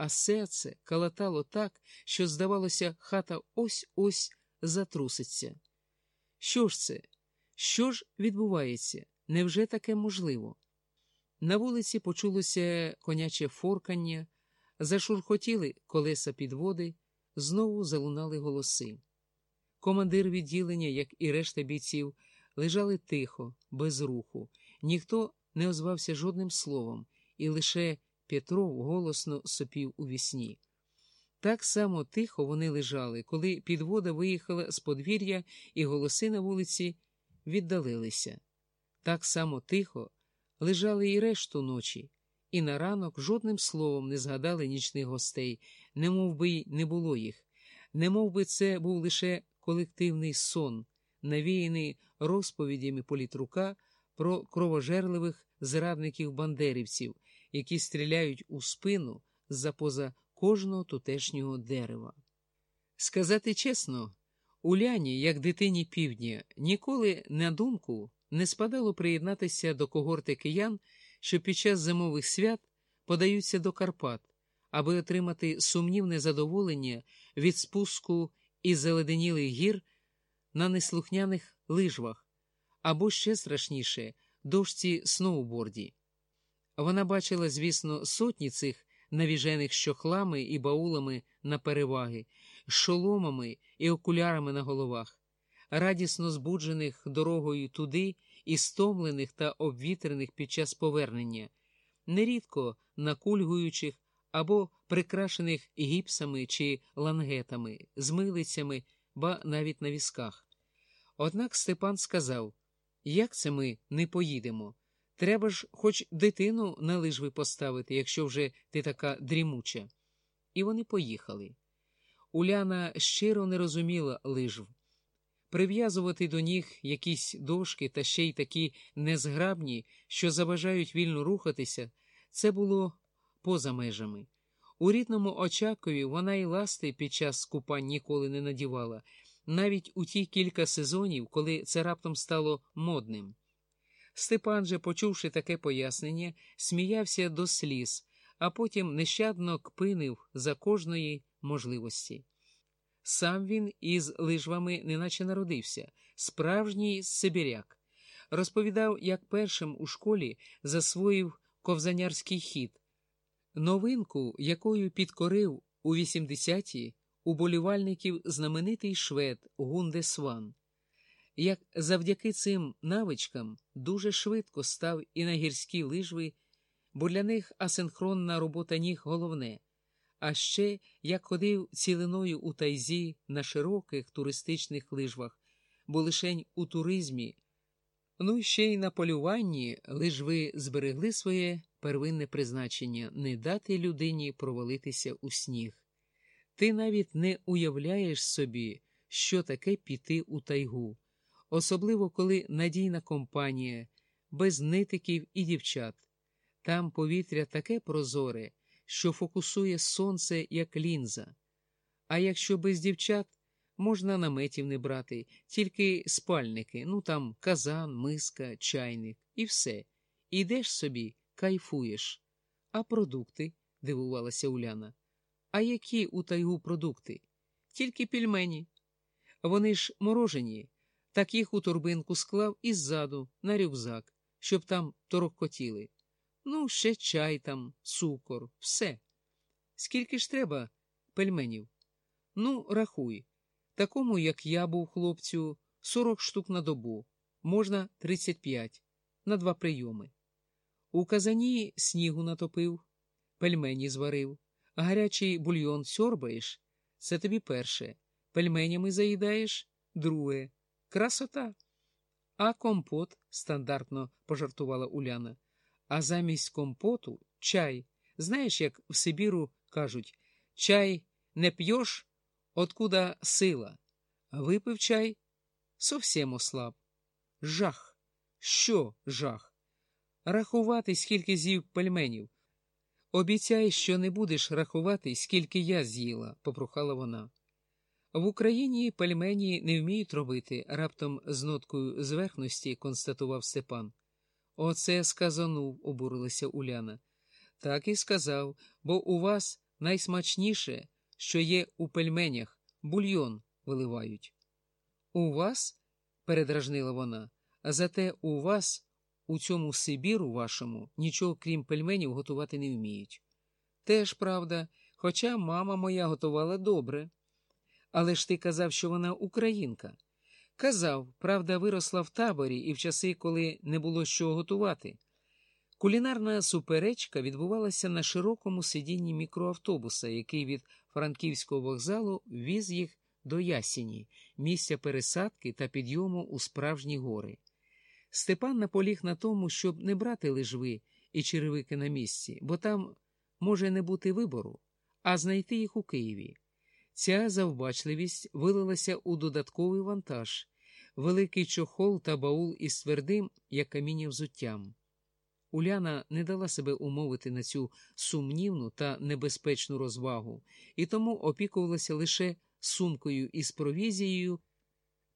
а серце калатало так, що, здавалося, хата ось ось затруситься. Що ж це? Що ж відбувається? Невже таке можливо? На вулиці почулося коняче форкання, зашурхотіли колеса підводи, знову залунали голоси. Командир відділення, як і решта бійців, лежали тихо, без руху, ніхто не озвався жодним словом, і лише Петров голосно сопів у вісні. Так само тихо вони лежали, коли підвода виїхала з подвір'я, і голоси на вулиці віддалилися. Так само тихо лежали і решту ночі, і на ранок жодним словом не згадали нічних гостей, не би й не було їх, не би це був лише колективний сон, навіяний розповідями політрука про кровожерливих зрадників бандерівців, які стріляють у спину за поза кожного тутешнього дерева. Сказати чесно, Уляні, як дитині півдня, ніколи на думку не спадало приєднатися до когорти киян, що під час зимових свят подаються до Карпат, аби отримати сумнівне задоволення від спуску із заледенілих гір на неслухняних лижвах, або ще страшніше дошці сноуборді. Вона бачила, звісно, сотні цих навіжених щохлами і баулами на переваги, шоломами і окулярами на головах, радісно збуджених дорогою туди і стомлених та обвітрених під час повернення, нерідко накульгуючих або прикрашених гіпсами чи лангетами, з милицями, ба навіть на візках. Однак Степан сказав як це ми не поїдемо? Треба ж хоч дитину на лижви поставити, якщо вже ти така дрімуча. І вони поїхали. Уляна щиро не розуміла лижв. Прив'язувати до ніг якісь дошки та ще й такі незграбні, що заважають вільно рухатися, це було поза межами. У рідному Очакові вона й ласти під час купань ніколи не надівала, навіть у ті кілька сезонів, коли це раптом стало модним. Степан же, почувши таке пояснення, сміявся до сліз, а потім нещадно кпинив за кожної можливості. Сам він із лижвами неначе народився, справжній сибіряк. Розповідав, як першим у школі засвоїв ковзанярський хід, новинку, якою підкорив у 80-ті уболівальників знаменитий швед Гунде Сван. Як завдяки цим навичкам дуже швидко став і на гірські лижви, бо для них асинхронна робота ніг головне, а ще як ходив цілиною у тайзі на широких туристичних лижвах, бо лишень у туризмі, ну і ще й на полюванні лижви зберегли своє первинне призначення не дати людині провалитися у сніг. Ти навіть не уявляєш собі, що таке піти у тайгу, особливо коли надійна компанія, без нитиків і дівчат. Там повітря таке прозоре, що фокусує сонце як лінза. А якщо без дівчат, можна наметів не брати, тільки спальники, ну там казан, миска, чайник і все. Ідеш собі, кайфуєш. А продукти? дивувалася Уляна. А які у тайгу продукти? Тільки пільмені. Вони ж морожені, так їх у торбинку склав і ззаду, на рюкзак, щоб там торокотіли. Ну, ще чай там, цукор, все. Скільки ж треба пельменів? Ну, рахуй. Такому, як я був хлопцю, сорок штук на добу, можна тридцять п'ять, на два прийоми. У казані снігу натопив, пельмені зварив. Гарячий бульйон сьорбаєш це тобі перше. Пельменями заїдаєш друге. Красота. А компот, стандартно пожартувала Уляна. А замість компоту чай. Знаєш, як в Сибіру кажуть чай не п'єш, откуда сила. Випив чай совсем ослаб. Жах. Що жах? Рахувати, скільки з'їв пельменів. Обіцяй, що не будеш рахувати, скільки я з'їла, попрохала вона. В Україні пельмені не вміють робити, раптом з ноткою зверхності констатував Степан. Оце сказанув, обурилася Уляна. Так і сказав, бо у вас Найсмачніше, що є у пельменях, бульйон виливають. У вас, передражнила вона, зате у вас, у цьому Сибіру вашому, нічого крім пельменів готувати не вміють. Теж правда, хоча мама моя готувала добре. Але ж ти казав, що вона українка. Казав, правда, виросла в таборі і в часи, коли не було що готувати. Кулінарна суперечка відбувалася на широкому сидінні мікроавтобуса, який від Франківського вокзалу віз їх до Ясіні, місця пересадки та підйому у справжні гори. Степан наполіг на тому, щоб не брати лижви і черевики на місці, бо там може не бути вибору, а знайти їх у Києві. Ця завбачливість вилилася у додатковий вантаж, великий чохол та баул із твердим, як каміння взуттям. Уляна не дала себе умовити на цю сумнівну та небезпечну розвагу і тому опікувалася лише сумкою із провізією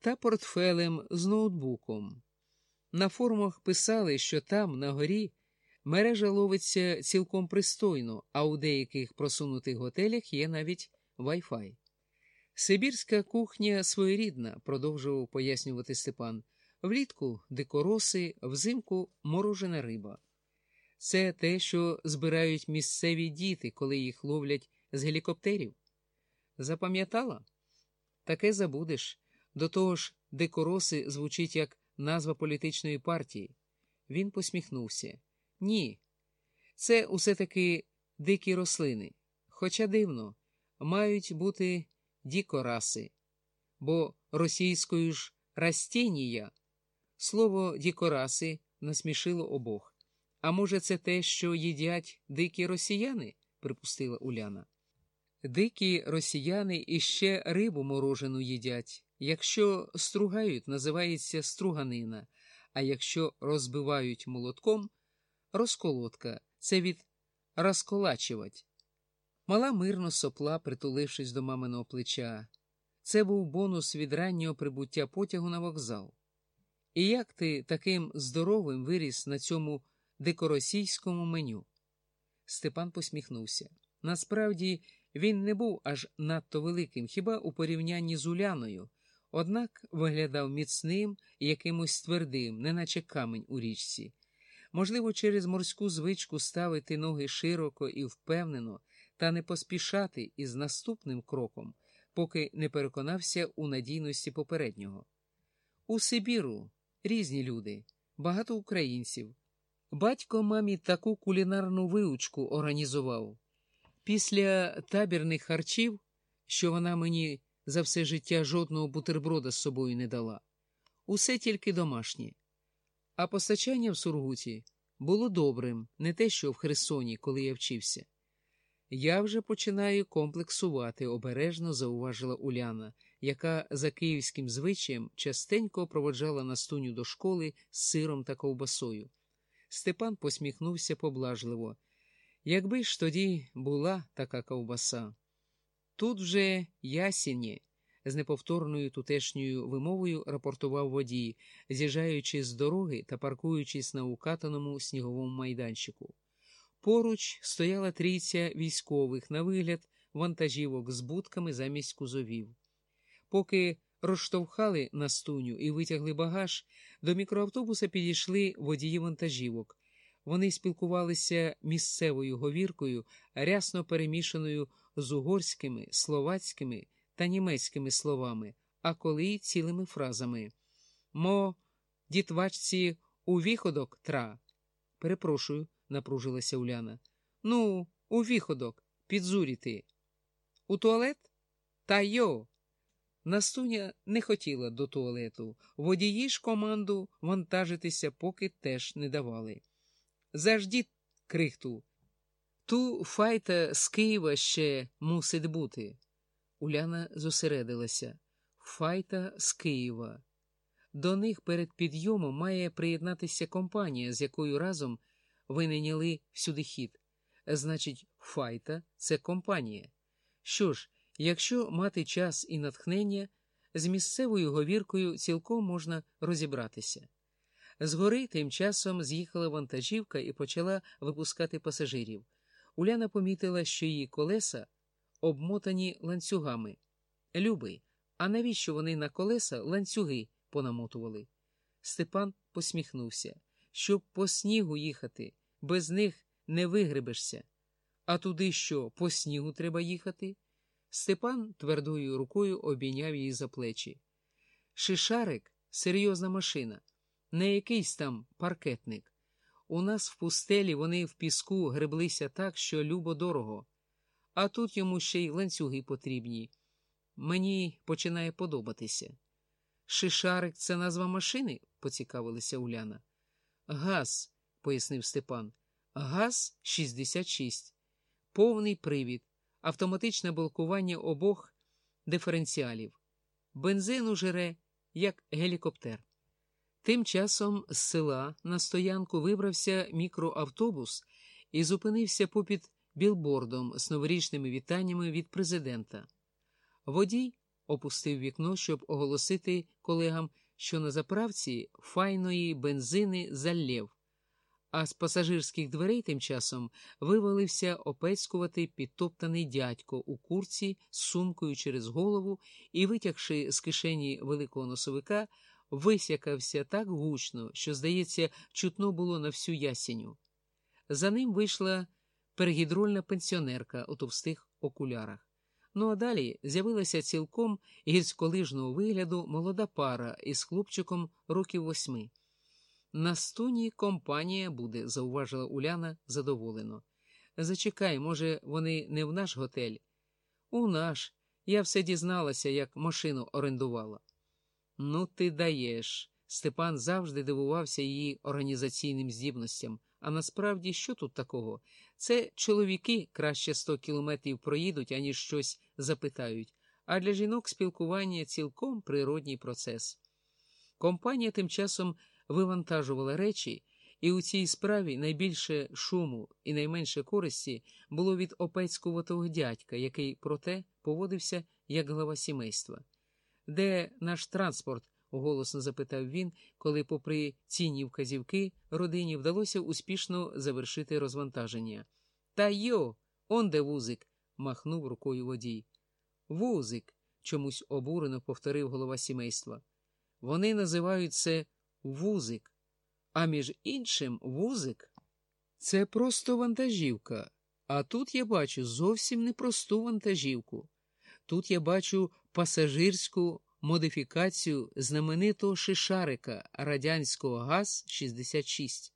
та портфелем з ноутбуком. На форумах писали, що там, на горі, мережа ловиться цілком пристойно, а у деяких просунутих готелях є навіть Wi-Fi. Сибірська кухня своєрідна, продовжував пояснювати Степан. Влітку дикороси, взимку морожена риба. Це те, що збирають місцеві діти, коли їх ловлять з гелікоптерів. Запам'ятала? Таке забудеш. До того ж, дикороси звучить як назва політичної партії. Він посміхнувся. Ні, це усе таки дикі рослини. Хоча дивно, мають бути дікораси, бо російською ж растінія слово дікораси насмішило обох. А може, це те, що їдять дикі росіяни? припустила Уляна. Дикі росіяни іще рибу морожену їдять. Якщо стругають, називається струганина, а якщо розбивають молотком розколотка це від розколачувати. Мала мирно сопла, притулившись до маминого плеча. Це був бонус від раннього прибуття потягу на вокзал. І як ти таким здоровим виріс на цьому дикоросійському меню? Степан посміхнувся. Насправді, він не був аж надто великим, хіба у порівнянні з Уляною, однак виглядав міцним і якимось твердим, неначе камень у річці. Можливо, через морську звичку ставити ноги широко і впевнено та не поспішати із наступним кроком, поки не переконався у надійності попереднього. У Сибіру різні люди, багато українців. Батько мамі таку кулінарну виучку організував. Після табірних харчів, що вона мені за все життя жодного бутерброда з собою не дала, усе тільки домашнє. А постачання в Сургуті було добрим, не те, що в Херсоні, коли я вчився. Я вже починаю комплексувати, обережно зауважила Уляна, яка за київським звичаєм частенько проводжала Настуню до школи з сиром та ковбасою. Степан посміхнувся поблажливо. Якби ж тоді була така ковбаса. Тут вже ясіні, з неповторною тутешньою вимовою рапортував водій, з'їжджаючи з дороги та паркуючись на укатаному сніговому майданчику. Поруч стояла трійця військових на вигляд вантажівок з будками замість кузовів. Поки розштовхали на стуню і витягли багаж, до мікроавтобуса підійшли водії вантажівок. Вони спілкувалися місцевою говіркою, рясно перемішаною з угорськими, словацькими та німецькими словами, а коли цілими фразами. Мо, дітвачці, у віходок тра. Перепрошую, напружилася Уляна. Ну, у віходок, підзуріти. У туалет? Та йо. Настуня не хотіла до туалету. Водії ж команду вантажитися поки теж не давали. Заждіть, крихту. Ту файта з Києва ще мусить бути. Уляна зосередилася. Файта з Києва. До них перед підйомом має приєднатися компанія, з якою разом винайняли всюди хід. Значить, файта це компанія. Що ж, якщо мати час і натхнення, з місцевою говіркою цілком можна розібратися. Згори тим часом з'їхала вантажівка і почала випускати пасажирів. Уляна помітила, що її колеса обмотані ланцюгами. Любий, а навіщо вони на колеса ланцюги понамотували? Степан посміхнувся. Щоб по снігу їхати, без них не вигребешся. А туди що, по снігу треба їхати? Степан твердою рукою обійняв її за плечі. Шишарик серйозна машина, не якийсь там паркетник. У нас в пустелі вони в піску греблися так, що любо дорого, а тут йому ще й ланцюги потрібні. Мені починає подобатися. Шишарик це назва машини? поцікавилася Уляна. Газ, пояснив Степан. Газ 66. Повний привід, автоматичне блокування обох диференціалів. Бензину жере, як гелікоптер. Тим часом з села на стоянку вибрався мікроавтобус і зупинився попід білбордом з новорічними вітаннями від президента. Водій опустив вікно, щоб оголосити колегам, що на заправці файної бензини залєв, а з пасажирських дверей тим часом вивалився опецькувати підтоптаний дядько у курці з сумкою через голову і, витягши з кишені великого носовика, висякався так гучно, що, здається, чутно було на всю ясеню. За ним вийшла перегідрольна пенсіонерка у товстих окулярах. Ну а далі з'явилася цілком гірськолижного вигляду молода пара із хлопчиком років восьми. На стуні компанія буде, зауважила Уляна задоволено. Зачекай, може, вони не в наш готель? У наш. Я все дізналася, як машину орендувала. Ну, ти даєш. Степан завжди дивувався її організаційним здібностям. А насправді, що тут такого? Це чоловіки краще сто кілометрів проїдуть, аніж щось запитають, а для жінок спілкування цілком природній процес. Компанія тим часом вивантажувала речі, і у цій справі найбільше шуму і найменше користі було від опецькуватого дядька, який, проте, поводився як глава сімейства. Де наш транспорт? Голосно запитав він, коли, попри цінні вказівки, родині вдалося успішно завершити розвантаження. Та йо, он де вузик, махнув рукою водій. Вузик, чомусь обурено повторив голова сімейства. Вони називають це вузик, а між іншим вузик це просто вантажівка. А тут я бачу зовсім непросту вантажівку. Тут я бачу пасажирську модифікацію знаменитого шишарика радянського ГАЗ-66.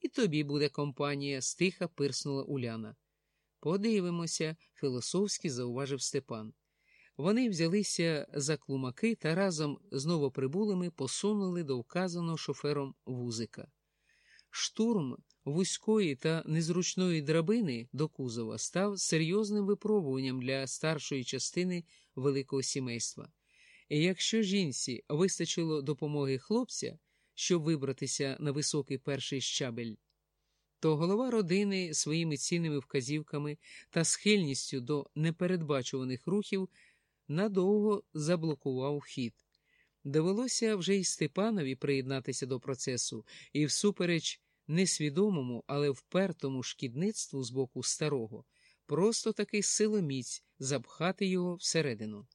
І тобі буде компанія, стиха пирснула Уляна. Подивимося, філософськи зауважив Степан. Вони взялися за клумаки та разом з новоприбулими посунули до вказаного шофером вузика. Штурм вузької та незручної драбини до кузова став серйозним випробуванням для старшої частини великого сімейства. Якщо жінці вистачило допомоги хлопця, щоб вибратися на високий перший щабель, то голова родини своїми цінними вказівками та схильністю до непередбачуваних рухів надовго заблокував хід. Довелося вже й Степанові приєднатися до процесу і, всупереч несвідомому, але впертому шкідництву з боку старого, просто таки силоміць запхати його всередину.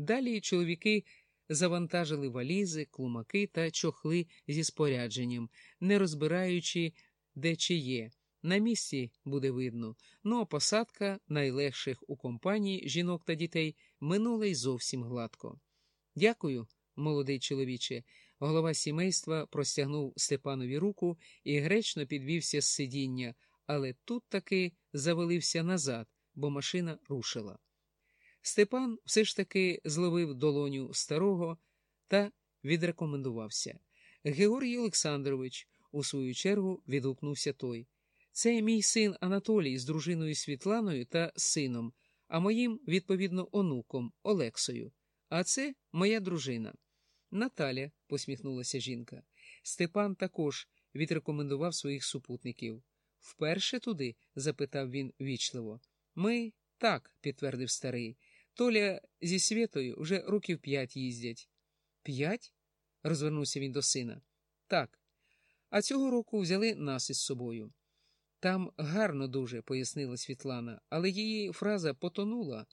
Далі чоловіки завантажили валізи, клумаки та чохли зі спорядженням, не розбираючи, де чи є. На місці буде видно, ну а посадка найлегших у компанії жінок та дітей минула й зовсім гладко. Дякую, молодий чоловіче. Голова сімейства простягнув Степанові руку і гречно підвівся з сидіння, але тут таки завалився назад, бо машина рушила. Степан все ж таки зловив долоню старого та відрекомендувався. Георгій Олександрович, у свою чергу, відгукнувся той. Це мій син Анатолій з дружиною Світланою та сином, а моїм, відповідно, онуком Олексою. А це моя дружина. Наталя, посміхнулася жінка. Степан також відрекомендував своїх супутників. Вперше туди? запитав він вічливо. Ми так, підтвердив старий. Толя зі Світою вже років п'ять їздять. П'ять? розвернувся він до сина. Так. А цього року взяли нас із собою. Там гарно дуже, пояснила Світлана, але її фраза потонула,